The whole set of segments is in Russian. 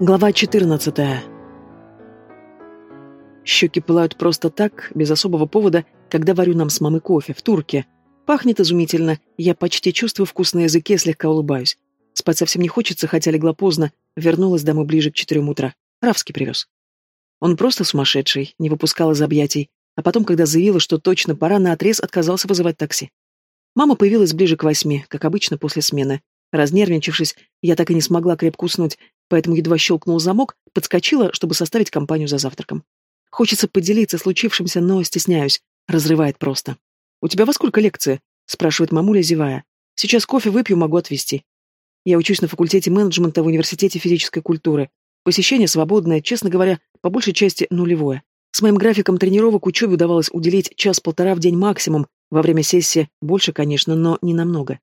Глава 14. Щеки пылают просто так, без особого повода, когда варю нам с мамой кофе в турке. Пахнет изумительно, я почти чувствую вкус на языке, слегка улыбаюсь. Спать совсем не хочется, хотя легла поздно, вернулась домой ближе к четырем утра. Равский привез. Он просто сумасшедший, не выпускал из объятий, а потом, когда заявила, что точно пора, наотрез отказался вызывать такси. Мама появилась ближе к восьми, как обычно после смены. Разнервничавшись, я так и не смогла крепко уснуть, поэтому едва щелкнул замок, подскочила, чтобы составить компанию за завтраком. Хочется поделиться случившимся, но стесняюсь. Разрывает просто. «У тебя во сколько лекции?» — спрашивает мамуля, зевая. «Сейчас кофе выпью, могу отвезти». Я учусь на факультете менеджмента в Университете физической культуры. Посещение свободное, честно говоря, по большей части нулевое. С моим графиком тренировок учебе удавалось уделить час-полтора в день максимум, во время сессии больше, конечно, но не намного.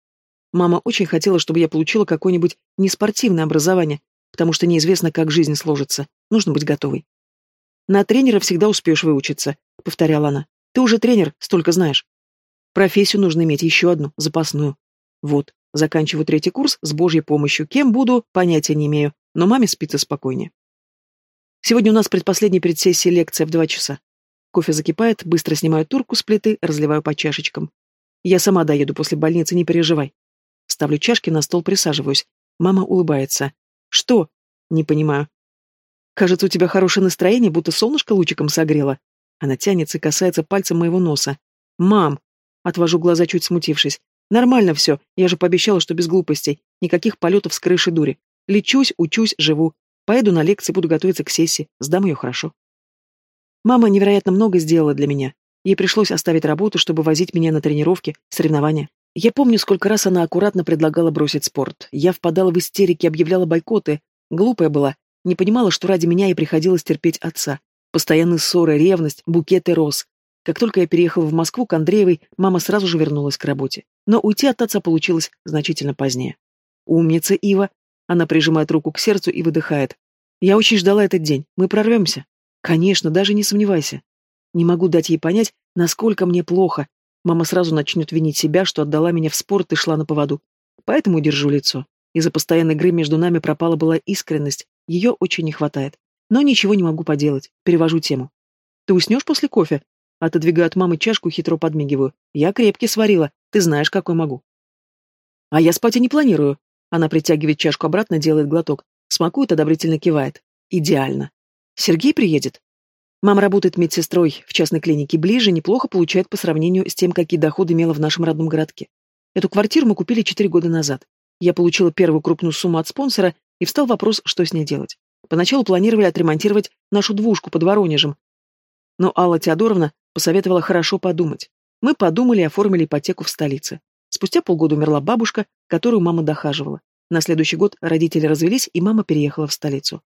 Мама очень хотела, чтобы я получила какое-нибудь неспортивное образование, потому что неизвестно, как жизнь сложится. Нужно быть готовой. «На тренера всегда успеешь выучиться», — повторяла она. «Ты уже тренер, столько знаешь. Профессию нужно иметь еще одну, запасную. Вот, заканчиваю третий курс с Божьей помощью. Кем буду, понятия не имею, но маме спится спокойнее. Сегодня у нас предпоследняя сессией лекция в два часа. Кофе закипает, быстро снимаю турку с плиты, разливаю по чашечкам. Я сама доеду после больницы, не переживай. Ставлю чашки на стол, присаживаюсь. Мама улыбается. Что? Не понимаю. Кажется, у тебя хорошее настроение, будто солнышко лучиком согрело. Она тянется и касается пальцем моего носа. Мам! Отвожу глаза, чуть смутившись. Нормально все, я же пообещала, что без глупостей. Никаких полетов с крыши дури. Лечусь, учусь, живу. Поеду на лекции, буду готовиться к сессии. Сдам ее хорошо. Мама невероятно много сделала для меня. Ей пришлось оставить работу, чтобы возить меня на тренировки, соревнования. Я помню, сколько раз она аккуратно предлагала бросить спорт. Я впадала в истерики, объявляла бойкоты. Глупая была. Не понимала, что ради меня ей приходилось терпеть отца. Постоянные ссоры, ревность, букеты роз. Как только я переехала в Москву к Андреевой, мама сразу же вернулась к работе. Но уйти от отца получилось значительно позднее. «Умница, Ива!» Она прижимает руку к сердцу и выдыхает. «Я очень ждала этот день. Мы прорвемся». «Конечно, даже не сомневайся». Не могу дать ей понять, насколько мне плохо, Мама сразу начнет винить себя, что отдала меня в спорт и шла на поводу. Поэтому держу лицо. Из-за постоянной игры между нами пропала была искренность. Ее очень не хватает. Но ничего не могу поделать. Перевожу тему. Ты уснешь после кофе? Отодвигаю от мамы чашку, хитро подмигиваю. Я крепкий сварила. Ты знаешь, какой могу. А я спать и не планирую. Она притягивает чашку обратно, делает глоток. Смакует, одобрительно кивает. Идеально. Сергей приедет? Мама работает медсестрой в частной клинике ближе, неплохо получает по сравнению с тем, какие доходы имела в нашем родном городке. Эту квартиру мы купили четыре года назад. Я получила первую крупную сумму от спонсора, и встал вопрос, что с ней делать. Поначалу планировали отремонтировать нашу двушку под Воронежем. Но Алла Теодоровна посоветовала хорошо подумать. Мы подумали и оформили ипотеку в столице. Спустя полгода умерла бабушка, которую мама дохаживала. На следующий год родители развелись, и мама переехала в столицу.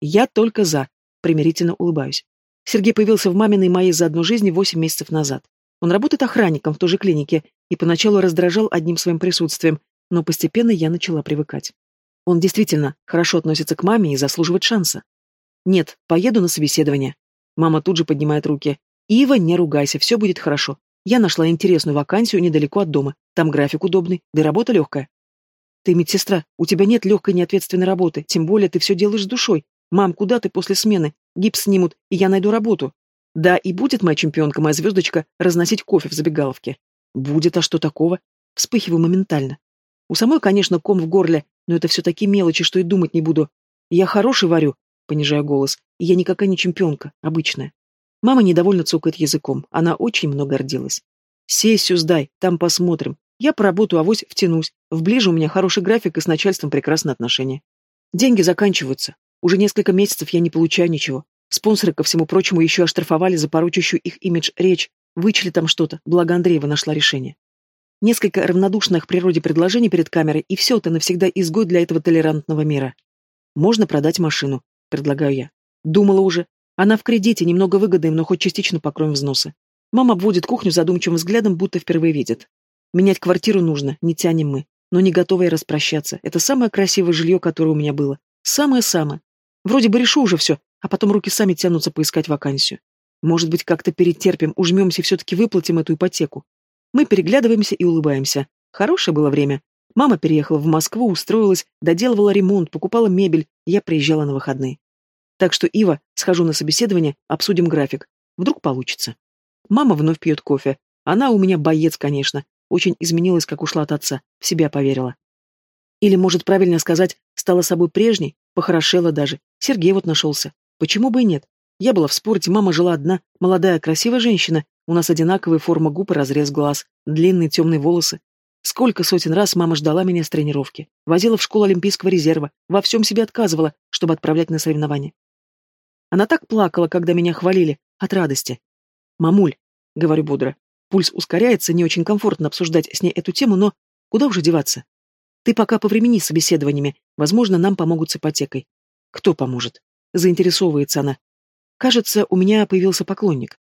Я только за, примирительно улыбаюсь. Сергей появился в маминой моей за одну жизни восемь месяцев назад. Он работает охранником в той же клинике и поначалу раздражал одним своим присутствием, но постепенно я начала привыкать. Он действительно хорошо относится к маме и заслуживает шанса. Нет, поеду на собеседование. Мама тут же поднимает руки. Ива, не ругайся, все будет хорошо. Я нашла интересную вакансию недалеко от дома. Там график удобный, да и работа легкая. Ты медсестра, у тебя нет легкой неответственной работы, тем более ты все делаешь с душой. Мам, куда ты после смены? Гипс снимут, и я найду работу. Да, и будет моя чемпионка, моя звездочка, разносить кофе в забегаловке. Будет, а что такого? Вспыхиваю моментально. У самой, конечно, ком в горле, но это все такие мелочи, что и думать не буду. Я хороший варю, понижаю голос, и я никакая не чемпионка, обычная. Мама недовольно цокает языком, она очень много гордилась. Сессию сдай, там посмотрим. Я поработаю, авось втянусь. В ближе у меня хороший график и с начальством прекрасные отношения. Деньги заканчиваются. Уже несколько месяцев я не получаю ничего. Спонсоры, ко всему прочему, еще оштрафовали за порочащую их имидж речь, вычли там что-то, благо Андреева нашла решение. Несколько равнодушных природе предложений перед камерой, и все, ты навсегда изгой для этого толерантного мира. Можно продать машину, предлагаю я. Думала уже. Она в кредите, немного выгодной, но хоть частично покроем взносы. Мама обводит кухню задумчивым взглядом, будто впервые видит. Менять квартиру нужно, не тянем мы. Но не готовы я распрощаться. Это самое красивое жилье, которое у меня было. Самое-самое. Вроде бы решу уже все, а потом руки сами тянутся поискать вакансию. Может быть, как-то перетерпим, ужмемся и все-таки выплатим эту ипотеку. Мы переглядываемся и улыбаемся. Хорошее было время. Мама переехала в Москву, устроилась, доделывала ремонт, покупала мебель, я приезжала на выходные. Так что, Ива, схожу на собеседование, обсудим график. Вдруг получится. Мама вновь пьет кофе. Она у меня боец, конечно. Очень изменилась, как ушла от отца. В себя поверила. Или, может, правильно сказать, стала собой прежней, похорошела даже. Сергей вот нашелся. Почему бы и нет? Я была в спорте, мама жила одна, молодая, красивая женщина. У нас одинаковая форма губ и разрез глаз, длинные темные волосы. Сколько сотен раз мама ждала меня с тренировки. Возила в школу Олимпийского резерва, во всем себе отказывала, чтобы отправлять на соревнования. Она так плакала, когда меня хвалили, от радости. «Мамуль», — говорю бодро, пульс ускоряется, не очень комфортно обсуждать с ней эту тему, но куда уже деваться? Ты пока повремени с собеседованиями, возможно, нам помогут с ипотекой. Кто поможет? Заинтересовывается она. Кажется, у меня появился поклонник.